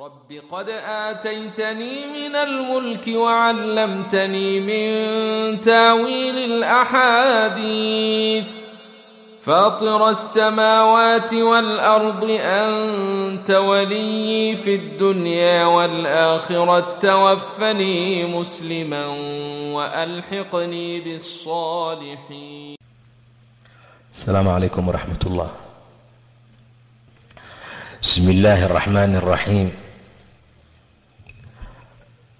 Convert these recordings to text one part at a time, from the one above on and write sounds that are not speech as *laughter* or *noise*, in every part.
رب قد آتيتني من الملك وعلمتني من تاويل الأحاديث فاطر السماوات والأرض أنت ولي في الدنيا والآخرة توفني مسلما وألحقني بالصالحين السلام عليكم ورحمة الله بسم الله الرحمن الرحيم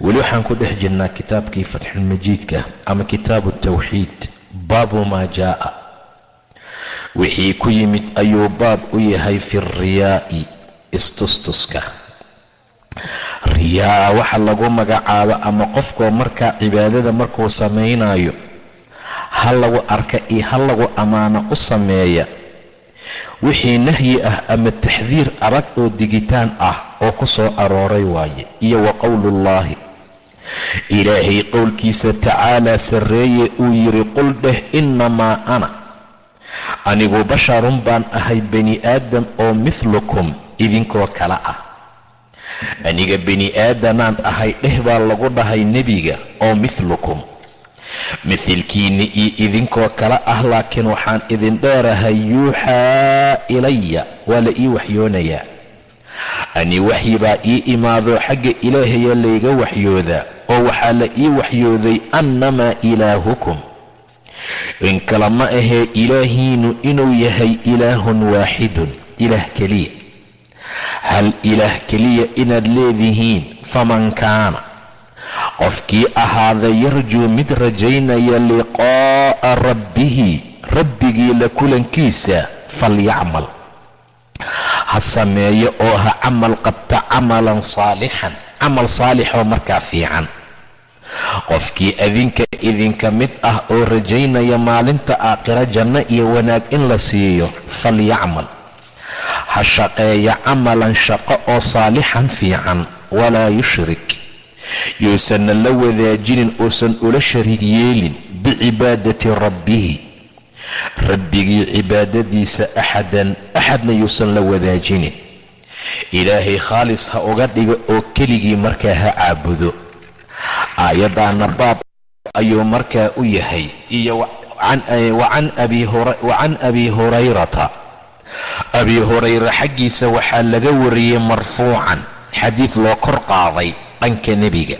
weli waxaan ku dhex jirnaa kitaabkii fatxulmajiidka ama kitaabu tawxiid baabu maa jaa'a. Wixii ku yimid ayuu baab u yahay fi riyaa'i istustuska. Riyaa waxa lagu magacaabo ama qofkoo markaa cibaadada markuu samaynayo ha lagu arka iyo ha lagu ammaano u sameeya. Wixii nahyi ah ama taxdiir adag oo digitaan ah oo ku soo arooray waaye. Iyo wa qowluullaahi ilaahay qowlkiisa tacaalaa sarreeye uu yidhi qul dheh innamaa ana. Anigu basharun baan ahay bani aadam oo mithlukum idinkoo kale ah. Aniga bani aadanaan ahay dheh baa lagu dhahay nebiga oo mithlukum. Mithilkiinni iyo idinkoo kale ah laakiin waxaan idin dheerahay yuuxaa ilaya waa la ii waxyoonayaa ani waxyi baa ii imaadoo xagga ilaahaya layga waxyoodaa oo waxaa la ii waxyooday annamaa ilaahukum. In kale ma ahee ilaahiinu inuu yahay ilaahun waaxidun ilaah keliya. Hal ilaah keliya inaad leedihiin faman kaana? Qofkii ahaada yarjuu mid rajaynaya liqaa'a rabbihi rabbigii la kulankiisa falyacmal ha sameeyo oo ha camal qabta camalan saalixan camal saalixoo markaa fiican. Qofkii adinka idinka mid ah oo rajaynaya maalinta aakhiro janno iyo wanaag in la siiyo falyacmal ha shaqeeya camalan shaqo oo saalixan fiican. Walaa yushrik. Yuusanna la wadaajinin uusan ula shariig yeelin bicibaadati rabbihi rabbigii cibaadadiisa axadan axadna yuusan la wadaajinin. Ilaahay khaalis ha uga dhigo oo keligii markaa ha caabudo. Aayaddaana baab ayuu markaa u yahay. Iyo wa can abi hurayrata. Abi hurayra xaggiisa waxaa laga wariyey marfuucan xadiid loo kor qaaday dhanka nebiga.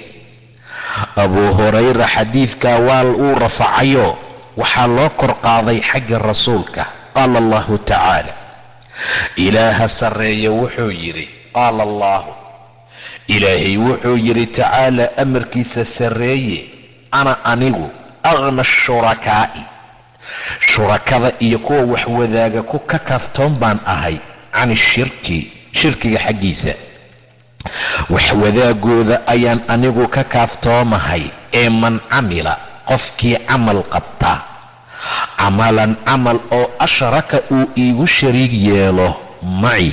Abuu hurayra xadiidkaa waa uu rafacayo waxaa loo kor qaaday xagga rasuulka qaala allahu tacaala. Ilaaha sarreeye wuxuu yidhi qaala allaahu. Ilaahay wuxuu yidhi tacaala amarkiisa sarreeye ana anigu aqna shurakaa'i. Shurakada iyo kuwa wax wadaaga ku ka kaftoon baan ahay can ishirki shirkiga xaggiisa. Wax wadaagooda ayaan anigu ka kaaftoomahay ee man camila qofkii camal qabta. Camalan camal oo ashraka uu iigu shariig yeelo maci.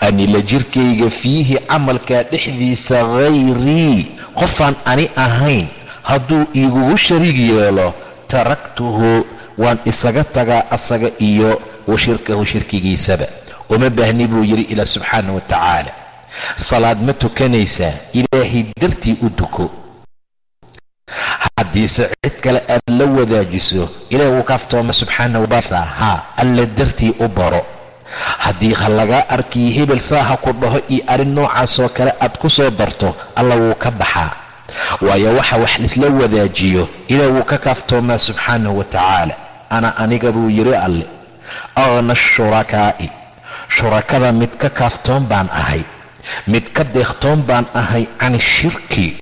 Anila jirkayga fiihi camalkaa dhexdiisa khayrii qofaan ani ahayn hadduu iigugu shariig yeelo taraktuhu waan isaga tagaa asaga iyo wa shirkahu shirkigiisaba. Uma baahni buu yidhi ilaa subxaana wa tacaala. Salaad ma tukanaysaa ilaahay dartii u duko haddiise cid kale aad la wadaajiso ilaah wuu kaaftooma subxaana wabasa haa alla dartii u baro. Haddii ha lagaa arkiyo hebel saa ha ku dhaho iyo arrin noocaasoo kale aad ku soo darto alla wuu ka baxaa. Waayo waxa wax laisla wadaajiyo ilaah wuu ka kaaftoomaa subxaanahu wa tacaala. Ana aniga buu yidhi alle aqna shurakaa'i. Shurakada mid ka kaaftoon baan ahay mid ka deekhtoon baan ahay can shirki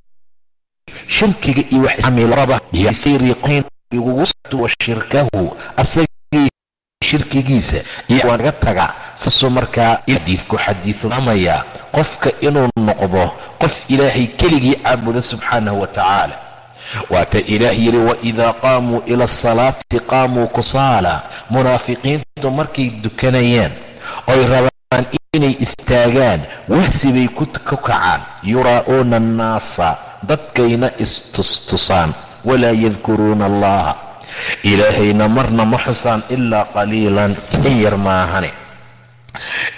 shirkiga iyo wax igugu wa shirkahu asagii shirkigiisa iyo waa naga taga. Saasuu markaa xadiidku xadiidnamayaa qofka inuu noqdo qof ilaahay keligii caabuda subxaanahu wa tacaala. Waata ilaah yidhi waidaa qaamuu ila asalaati qaamuu kusaala. Munaafiqiintu markay dukanayaan oy rabaan inay istaagaan wahsi bay ku kacaan. Yuraa'uuna annaasa dadkayna istustusaan. Walaa yadkuruuna allaha ilaahayna marna ma xusaan ilaa qaliilan. In yar maahane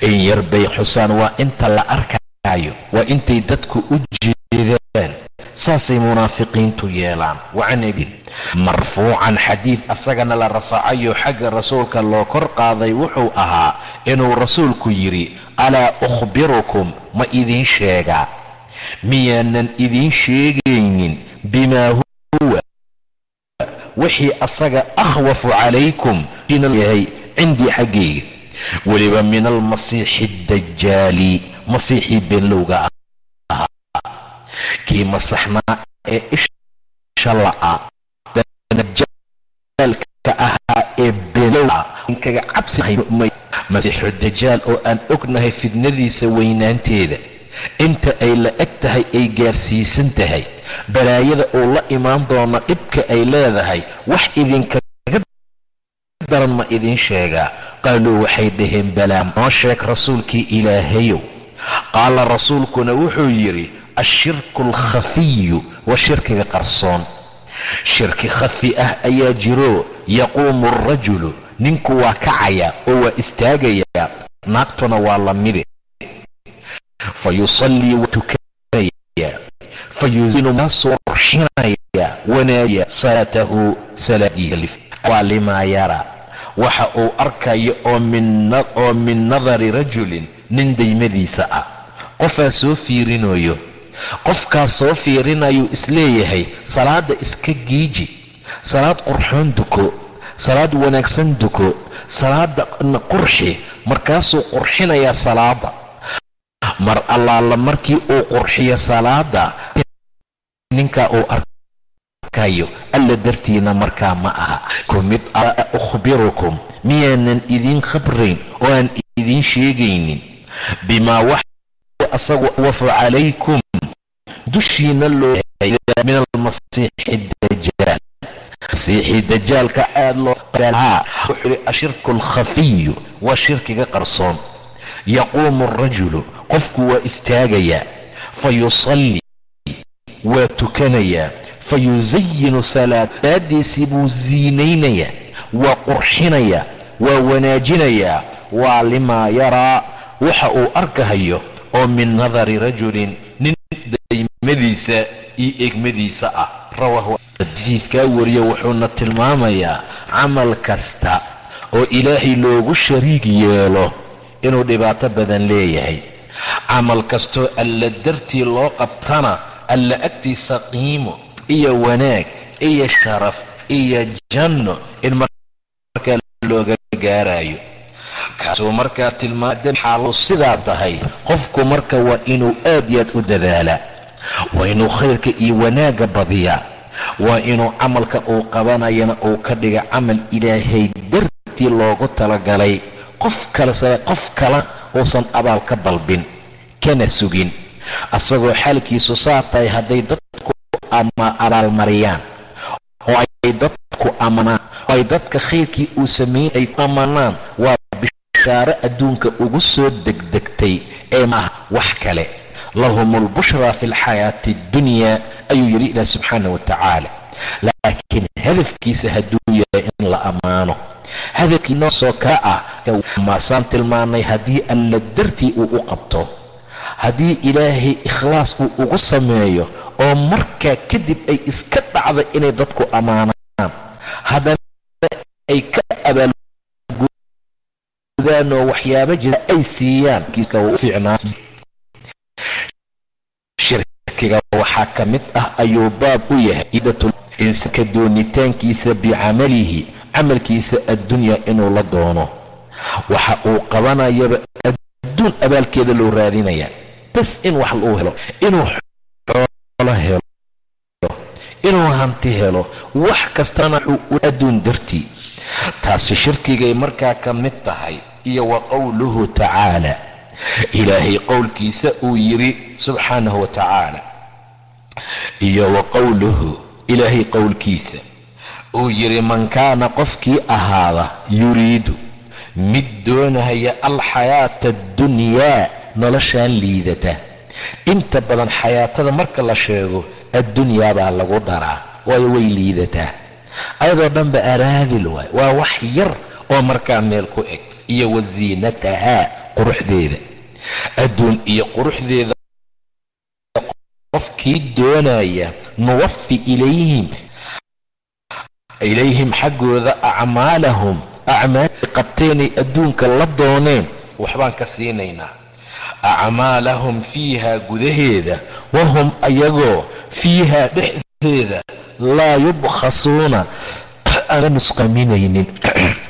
in yar bay xusaan. Waa inta la arkaayo. Waa intay dadku u jeedaan. Saasay munaafiqiintu yeelaan. Wacan ibin marfuucan xadiid asagana la rafacayo xagga rasuulka loo kor qaaday wuxuu ahaa inuu rasuulku yidhi alaa ukhbirukum ma idiin sheegaa miyaanan idiin sheegaynin bimaa huwa wixii asaga akhwafu calaykum yahay cindii xaggayga weliba min almasiixi addajaali masiixii beenlowga ahaa kii masaxnaa ee isha la'a dajaalka ahaa ee beenlowga kaga cabsimasiixu dajaal oo aan ognahay fidnadiisa weynaanteeda. Inta ay la eg tahay ay gaarsiisan tahay. Balaayada uu la imaan doono dhibka ay leedahay wax idinkaga daran ma idiin sheegaa. Qaaluu waxay dhaheen balaa noo sheeg rasuulkii ilaahayow. Qaala rasuulkuna wuxuu yidhi ashirku alkhafiyu waa shirkiga qarsoon. Shirki khafi ah ayaa jiro yaquumu alrajulu ninku waa kacaya oo waa istaagayaa naagtuna waa la mide fa yusallii waa tukanaya fa yusinu maasoo ruxinaya wanaaya salaatahu salaadiisa waa limaa yara waxa uu arkayo oo min nadari rajulin nin daymadiisa ah. Qofaa soo fiirinayo qofkaas soo fiirinayuu is leeyahay salaadda iska giiji salaad qurxoon duko salaad wanaagsan duko. Salaada qurxi markaasuu qurxinayaa salaada. Mar allaala markii uu qurxiyo salaada ninkaa uu arkayo alla dartiina markaa ma aha. Ku mid ukhbirukum miyaanan idiin khabrayn oo aan idiin sheegaynin. Bimaa wax asagu wafu calaykum dushiina loo min almasiixi dajaal masiixi dajaalka aad loo wuxuu ihi ashirku alkhafiyu waa shirkiga qarsoon. Yaquumu alrajulu qofku waa istaagayaa fa yusallii waa tukanayaa fa yusayinu salaadaadiisii buu siinaynayaa waa qurxinayaa waa wanaajinayaa waa limaa yaraa waxa uu arkahayo oo min nadari rajulin nin daymadiisa iyo egmadiisa ah rawaahu xadiidkaa wariyo wuxuuna tilmaamayaa camal kasta oo ilaahay loogu shariig yeelo inuu dhibaato badan leeyahay. Camal kastoo alla dartii loo qabtana alla agtiisa qiimo iyo wanaag iyo sharaf iyo janno in markaa looga gaarayo kaasuu markaa tilmaamxaalu sidaa tahay qofku marka waa inuu aad iyo aad u dadaalaa waa inuu khayrka iyo wanaagga badiyaa. Waa inuu camalka uu qabanayana uu ka dhiga camal ilaahay dartii loogu talagalay. Qof kale qof kale uusan abaal ka dalbin kana sugin. Asagoo xaalkiisu saa tahay hadday dadku abaalmariyaan oo ay dadku amanaan oo ay dadka khayrkii uu sameeyey ay ku amanaan. Waa bishaaro adduunka ugu soo degdegtay ee maaha wax kale lahum albushraa fi alxayaati addunyaa ayuu yidhi ilaah subxaana wa tacaala laakiin hadafkiisa hadduu yahay in la ammaano hadafkii noo soo kaa ah maasaan tilmaanay haddii alla dartii uu u qabto haddii ilaahay ikhlaas uu ugu sameeyo oo markaa kadib ay iska dhacda inay dadku ammaanaan haddana ay ka abaalgudaan oo waxyaaba jira ay siiyaan ficnaa shirkiga waxaa ka mid ah ayuu baab u yahay insaka doonitaankiisa bicamalihi camalkiisa addunya inuu la doono. Waxa uu qabanayaba adduun abaalkeeda loo raadinayaa bas in wax uu helo inuu xoolo helo inuu hanti helo wax kastana adduun dartii taasi shirkigay markaa ka mid tahay iyo wa qowluhu tacaala. Ilaahay qowlkiisa uu yidhi subxaanahu wa tacaala iyo wa qowluhu ilaahay qowlkiisa uu yidhi man kaana qofkii ahaada yuriidu mid doonaya alxayaata addunyaa noloshaan liidata. Inta badan xayaatada marka la sheego addunyaa baa lagu daraa waayo way liidataa ayadoo dhanba araadil waay waa wax yar oo markaa meel ku eg iyo wasiinatahaa quruxdeeda. Adduun iyo quruxdeeda qofkii doonaya nuwafi ilayhim ilayhim xaggooda acmaalahum acmaali qabteenay adduunka la dooneen. Waxbaan ka siinaynaa. Acmaalahum fiiha gudaheeda wahum ayagoo fiiha dhexdeeda laa yubkhasuuna. Aan la nusqaminaynin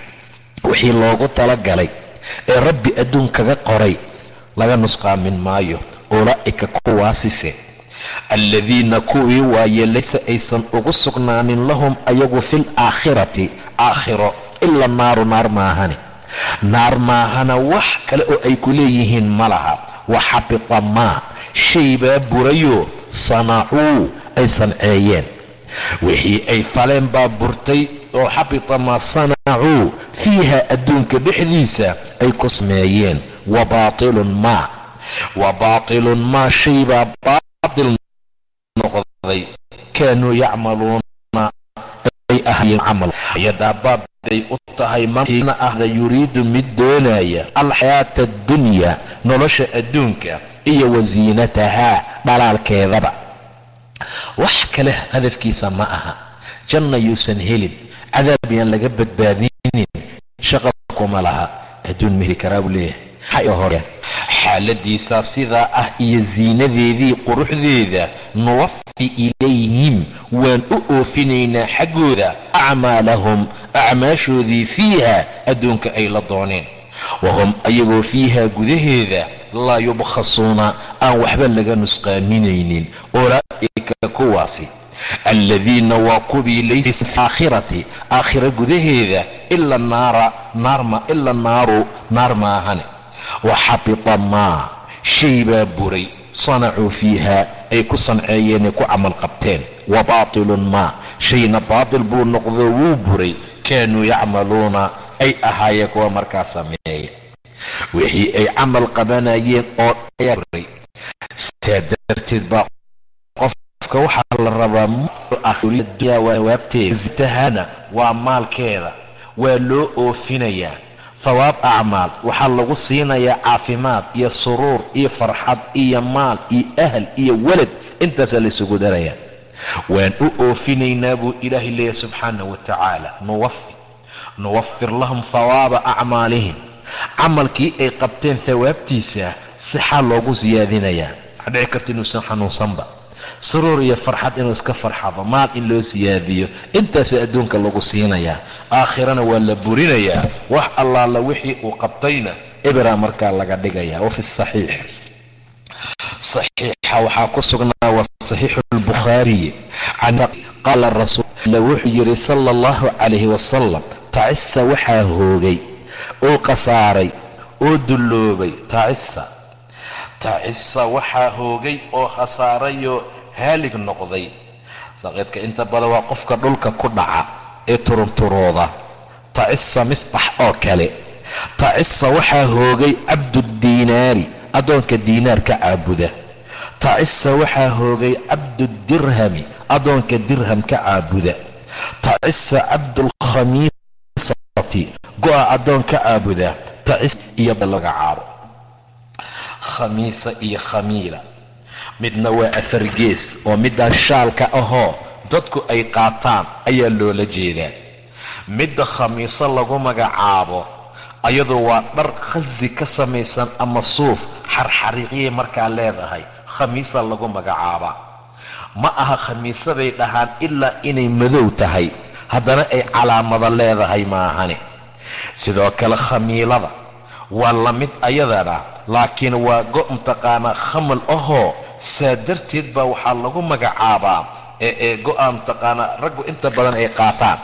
*clears throat* wixii loogu talagalay ee rabbi adduun kaga qoray laga nusqaamin maayo ulaa'ika kuwaasise alladiina kuwii waaye laysa aysan ugu sugnaanin lahum ayagu fil aakhirati aakhiro ila naaru naar maahane naar maahana wax kale oo ay ku leeyihiin ma laha wa xabita maa shay baa burayoo sanacuu ay sanceeyeen wixii ay faleen baa burtay oo xabita maa sanacuu fiiha adduunka dhexdiisa ay ku sameeyeen wa baatilun maa wa baatilun maa shay baa baatil noqday kaanuu yacmaluuna ay ahaayeen camal. Ayadaa baabay u tahay mana ahda yuriidu mid doonaya alxayaata addunyaa nolosha adduunka iyo wasiinatahaa dhalaalkeedaba. Wax kale hadafkiisa ma aha. Janna yuusan helin cadaab yaan laga badbaadinin shaqa kuma laha. Adduun ma heli karaa buu leeyahay hore. Xaaladiisaa sidaa ah iyo siinadeedii quruxdeeda nuwafi ilayhim waan u oofinaynaa xaggooda acmaalahum acmaashoodii fiiha adduunka ay la dooneen. Wahum ayagoo fiiha gudaheeda laa yubkhasuuna aan waxba laga nusqaaminaynin ulaa'ika kuwaasi aladiina waa kuwii laysa aakhirati aakhira gudaheeda ila naara naarma ila naaru naar maahane wa xabita maa shay baa buray sanacuu fiiha ay ku sanceeyeenay ku camal qabteen wa baatilun maa shayna baatil buu noqdo wuu buray kaanuu yacmaluuna ay ahaayeen kuwa markaa sameeya wixii ay camal qabanayeen oo buray saa darteed baa qofka waxaa la rabaa waabteedahana waa maalkeeda waa loo oofinayaa hawaab acmaal. Waxaa lagu siinayaa caafimaad iyo suruur iyo farxad iyo maal iyo ahal iyo walad intaasaa laysugu darayaa. Waan u oofinaynaa buu ilaahay leeyahy subxaana wa tacaala. Nuwafi nuwafir lahum hawaaba acmaalihim. Camalkii ay qabteen hawaabtiisa sixaa loogu siyaadinayaa waxaa dhici karta inuusan xanuunsanba suruur iyo farxad inuu iska farxado maal in loo siyaadiyo intaasaa adduunka lagu siinayaa. Aakhirana waa la burinayaa. Wax allaala wixii uu qabtayna ebraa markaa laga dhigayaa. Wa fi saxiix. Saxiixa waxaa ku sugnaa wa saxiixu lbukhaariyi qaala rasuul wuxuu yidhi sala allahu calayhi wasalam tacisa waxaa hoogay oo khasaaray oo dulloobay. Tacisa tacisa waxaa hoogay oo khasaarayoo haalig noqday. Saqiidka inta badan waa qofka dhulka ku dhaca ee turunturooda tacisa misbax oo kale. Tacisa waxaa hoogay cabduddiinaari addoonka diinaar ka caabuda tacisa waxaa hoogay cabdudirhami addoonka dirham ka caabuda. Tacisa cabdulkhamiisati go-a addoon ka caabuda. Tacis iyo laga caabo khamiisa iyo khamiila midna waa afar gees oo middaa shaalka ahoo dadku ay qaataan ayaa loola jeedaa. Midda khamiiso lagu magacaabo ayadu waa dhar khasi ka samaysan ama suuf xarxariiqyay markaa leedahay khamiisa lagu magacaabaa ma aha khamiisa bay dhahaan ilaa inay madow tahay haddana ay calaamado leedahay maahane sidoo kale khamiilada waa la mid ayadana laakiin waa go' mtaqaanaa khamal ahoo saa darteed baa waxaa lagu magacaabaa ee go'aan taqaana raggu inta badan ay qaataan.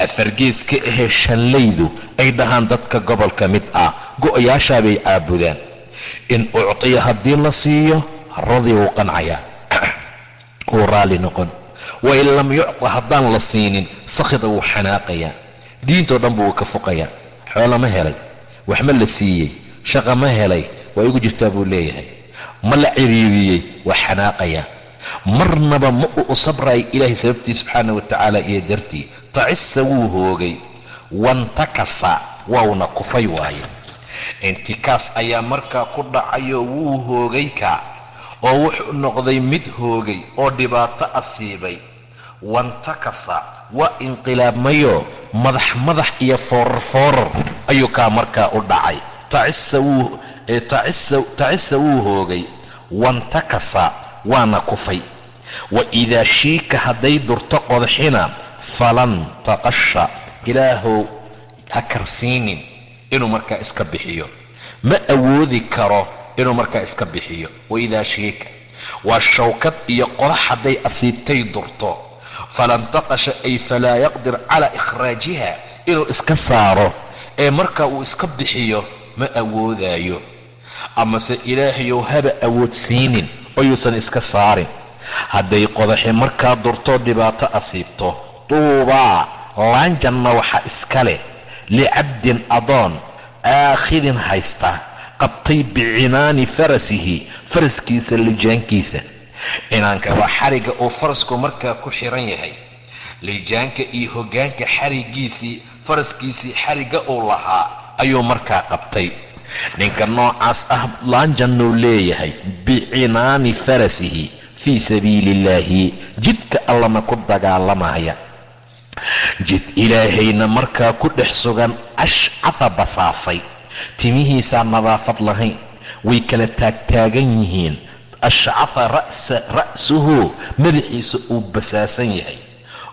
Afargees ka ahee shanlaydu ay dhahaan dadka gobolka mid ah. Go-yaashaabay caabudaan. In uctiya haddii la siiyo radi wuu qancayaa. *clears throat* Wuu raalli noqon. Wain lam yucta haddaan la siinin sakhida wuu xanaaqayaa. Diintoo dhan buu ka foqayaa xoolo ma helay. Wax ma la siiyey. Shaqa ma helay. Waa igu jirtaa buu leeyahay ma la ciriiriyey waa xanaaqayaa marnaba ma uu u ilaahay sababtii subxaana wa tacaala iyo dartii. Tacisa wuu hoogay. Wantakasa wauna kufay waaye. Intikaas ayaa markaa ku dhacayoo wuu hoogay kaa oo wuxuu noqday mid hoogay oo dhibaato asiibay. Wantakasa waa inqilaabmayoo madax madax iyo foorar foorar ayuu kaa markaa u dhacay. Tacisa wuu hoogay wantakasa waana kufay. Wa idaa shiika hadday durto qodxina falan taqasha ilaahow ha karsiinin inuu markaa iska bixiyo. Ma awoodi karo inuu markaa iska bixiyo. Waidaa shiika. Waa shawkad iyo qodax hadday asiibtay durto falantaqasha ay falaa yaqdir calaa ikhraajiha inuu iska saaro. Ee markaa uu iska bixiyo ma awoodaayo amase ilaahayow haba awoodsiinin oo yuusan iska saarin. Hadday qodaxi markaa durtoo dhibaato asiibto. Duubaa laanjanna waxaa iska leh. Licabdin adoon aakhidin haysta. Qabtay bicinaani farasihi faraskiisa lijaankiisa. Cinaanka waa xarigga uu farasku markaa ku xiran yahay. Lijaanka iyo hoggaanka xarigiisii faraskiisii xarigga uu lahaa ayuu markaa qabtay ninka noocaas ah laanjannuu leeyahay bicinaani farasihi fii sabiili illaahi jidka allana ku dagaalamaya. Jid ilaahayna markaa ku dhex sugan ashcafa basaasay timihiisaa nadaafad lahayn way kala taagtaagan yihiin. Ashcafa ra'suhu madaxiisa uu basaasan yahay.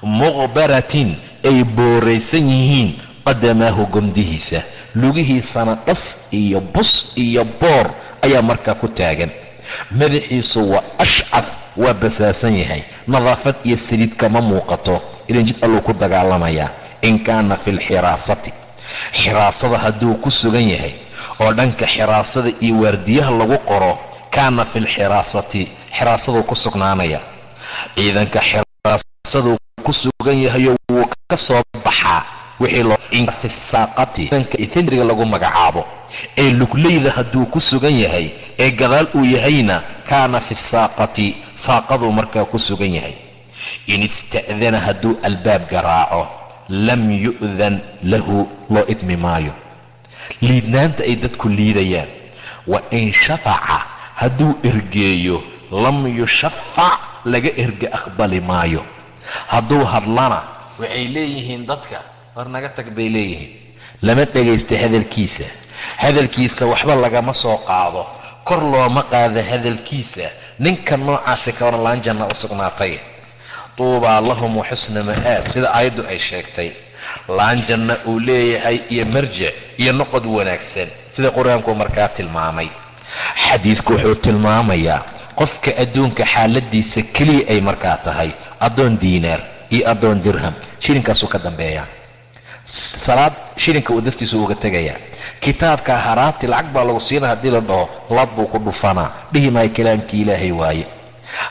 Muqbaratin ay booraysan yihiin qadamaahu gomdihiisa lugihiisana dhas iyo bus iyo boor ayaa markaa ku taagan. Madaxiisu waa ashcaf waa basaasan yahay. Nadaafad iyo saliid kama muuqato. Ilan jid alluu ku dagaalamayaa. In kaana fi lxiraasati xiraasada hadduu ku sugan yahay oo dhanka xiraasada iyo waardiyaha lagu qoro kaana fi lxiraasati xiraasaduu ku sugnaanaya. Ciidanka xiraasaduu ku sugan yahayo wuu ka soo baxaa wixii fi saaqati. Ifendriga lagu magacaabo. Ee lugleyda hadduu ku sugan yahay ee gadaal uu yahayna kaana fi saaqati. Saaqaduu markaa ku sugan yahay. In ista'dana hadduu albaab garaaco lam yu'dan lahu loo idmi maayo. Liidnaanta ay dadku liidayaan. Wa in shafaca hadduu ergeeyo lam yushafac laga erge aqbali maayo. Hadduu hadlana waxay leeyihiin dadka war naga tag bay leeyihiin. Lama dhegaysta hadalkiisa. Hadalkiisa waxba lagama soo qaado. Kor looma qaado hadalkiisa. Ninka noocaasi kawana laan janna u sugnaatay. Tuubaa lahum wa xusna ma'aab sida aayaddu ay sheegtay. Laan janna uu leeyahay iyo marjic iyo noqod wanaagsan. Sida qur'aanku markaa tilmaamay. Xadiidku wuxuu tilmaamayaa qofka adduunka xaaladiisa keliya ay markaa tahay. Addoon diinaar iyo addoon dirham. Shilinkaasuu ka dambeeyaa salaad shilinka uu daftiisu uga tegayaa. Kitaabka haraati lacag baa lagu siina haddii la dhaho laad buu ku dhufanaa. Dhihi maayo kalaamkii ilaahay waaye.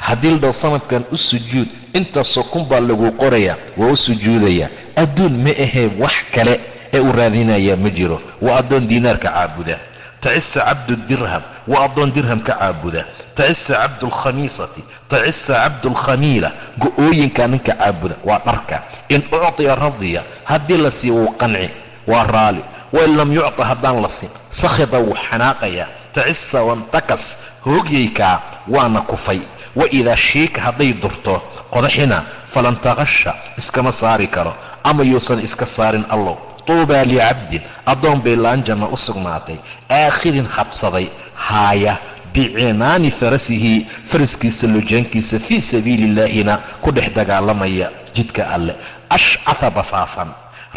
Haddii la dhaho sanadkan u sujuud intaasoo kun baa lagu qorayaa waa u sujuudayaa. Adduun ma ahee wax kale ee uu raadinayaa ma jiro. Waa addoon diinaarka caabuda tacisa cabdu dirham waa addoon dirham ka caabuda tacisa cabdulkhamiisati tacisa cabdulkhamiila go-ooyinka ninka caabuda waa dharka in uctiya radiya haddii la siiyo wuu qanci waa raali wain lam yucta haddaan la siin sakhida wuu xanaaqaya tacisa wantakas hoogyaykaa waana kufay wa idaa shiika hadday durto qodaxina falan taqasha iskama saari karo ama yuusan iska saarin allow tuubaa licabdin addoon bay laan janna u sugnaatay aakhidin habsaday haaya bicinaani farasihi faraskiisa lujaankiisa fii sabiili illaahina ku dhex dagaalamaya jidka alleh ashcata basaasan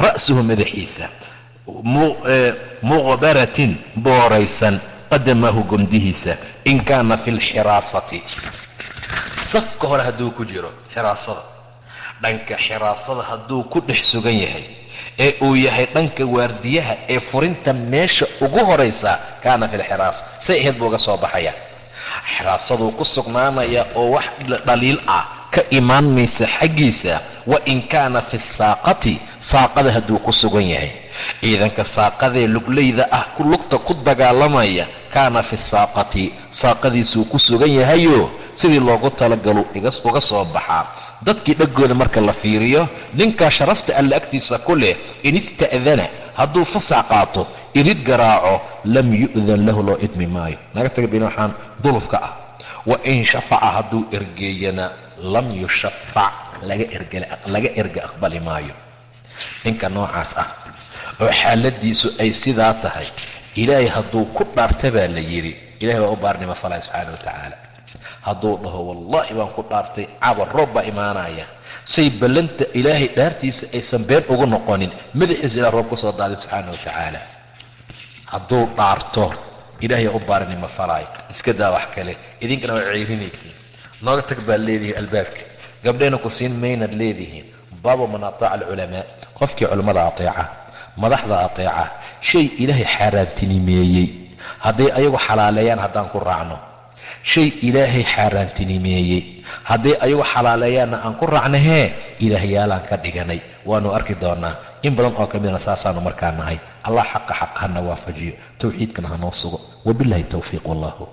ra'suhu madaxiisa muqbaratin booraysan qadamaahu gondihiisa in kaana fi lxiraasati safka hore hadduu ku jiro xiraasada dhanka xiraasada hadduu ku dhex sugan yahay ee uu yahay dhanka waardiyaha ee furinta meesha ugu horaysa kaana fi lxiraasa say ahayd buu uga soo baxaya xiraasaduu ku sugnaanaya oo wax dhaliil ah ka imaan maysa xaggiisa wa in kaana fi saaqati saaqada hadduu ku sugan yahay. Ciidanka saaqadee lugleyda ah lugta ku dagaalamaya kaana fi saaqati saaqadiisuu ku sugan yahayo sidii loogu talagalu uga soo baxaa. Dadkii dhaggooda marka la fiiriyo ninkaa sharafta alla agtiisa ku leh in ista'dana hadduu fasax qaato irid garaaco lam yu'dan lahu loo idmi maayo. Naga taga bina waxaan dulufka ah. Wa in shafaca hadduu ergeeyana lam yushafac laga erga aqbali maayo. Ninka noocaas ah oo xaaladiisu ay sidaa tahay ilaahay hadduu ku dhaarta baa la yidhi. Ilahay baa u baarnimo falaya subxaana wa tacaala. Hadduu dhaho wallaahi baan ku dhaartay cabar roob baa imaanaya. Say ballanta ilaahay dhaartiisa aysan been ugu noqonin madaxiisu ilah roob ku soo daadin subxaana wa tacaala. Hadduu dhaarto ilaahay u baarinimo falaayo iska daa wax kale. Idinkana waa ceerinaysiin nooga tag baad leedihiin albaabka gabdhayna ku siin maynaad leedihiin baabu man ataaca alculamaa qofkii culammada ateeca madaxda ateeca shay ilaahay xaaraantinimeeyey hadday ayagu xalaaleeyaan haddaan ku raacno shay ilaahay xaaraantinimeeyey hadday ayagu xalaaleeyaanna aan ku raacna hee ilaahyaalaan ka dhiganay waanu arki doonaa in badan oo ka midna saasaanu markaa nahay allah xaqa xaq hana waafajiyo towxiidkana hanoo sugo wabillahi towfiiq wallahu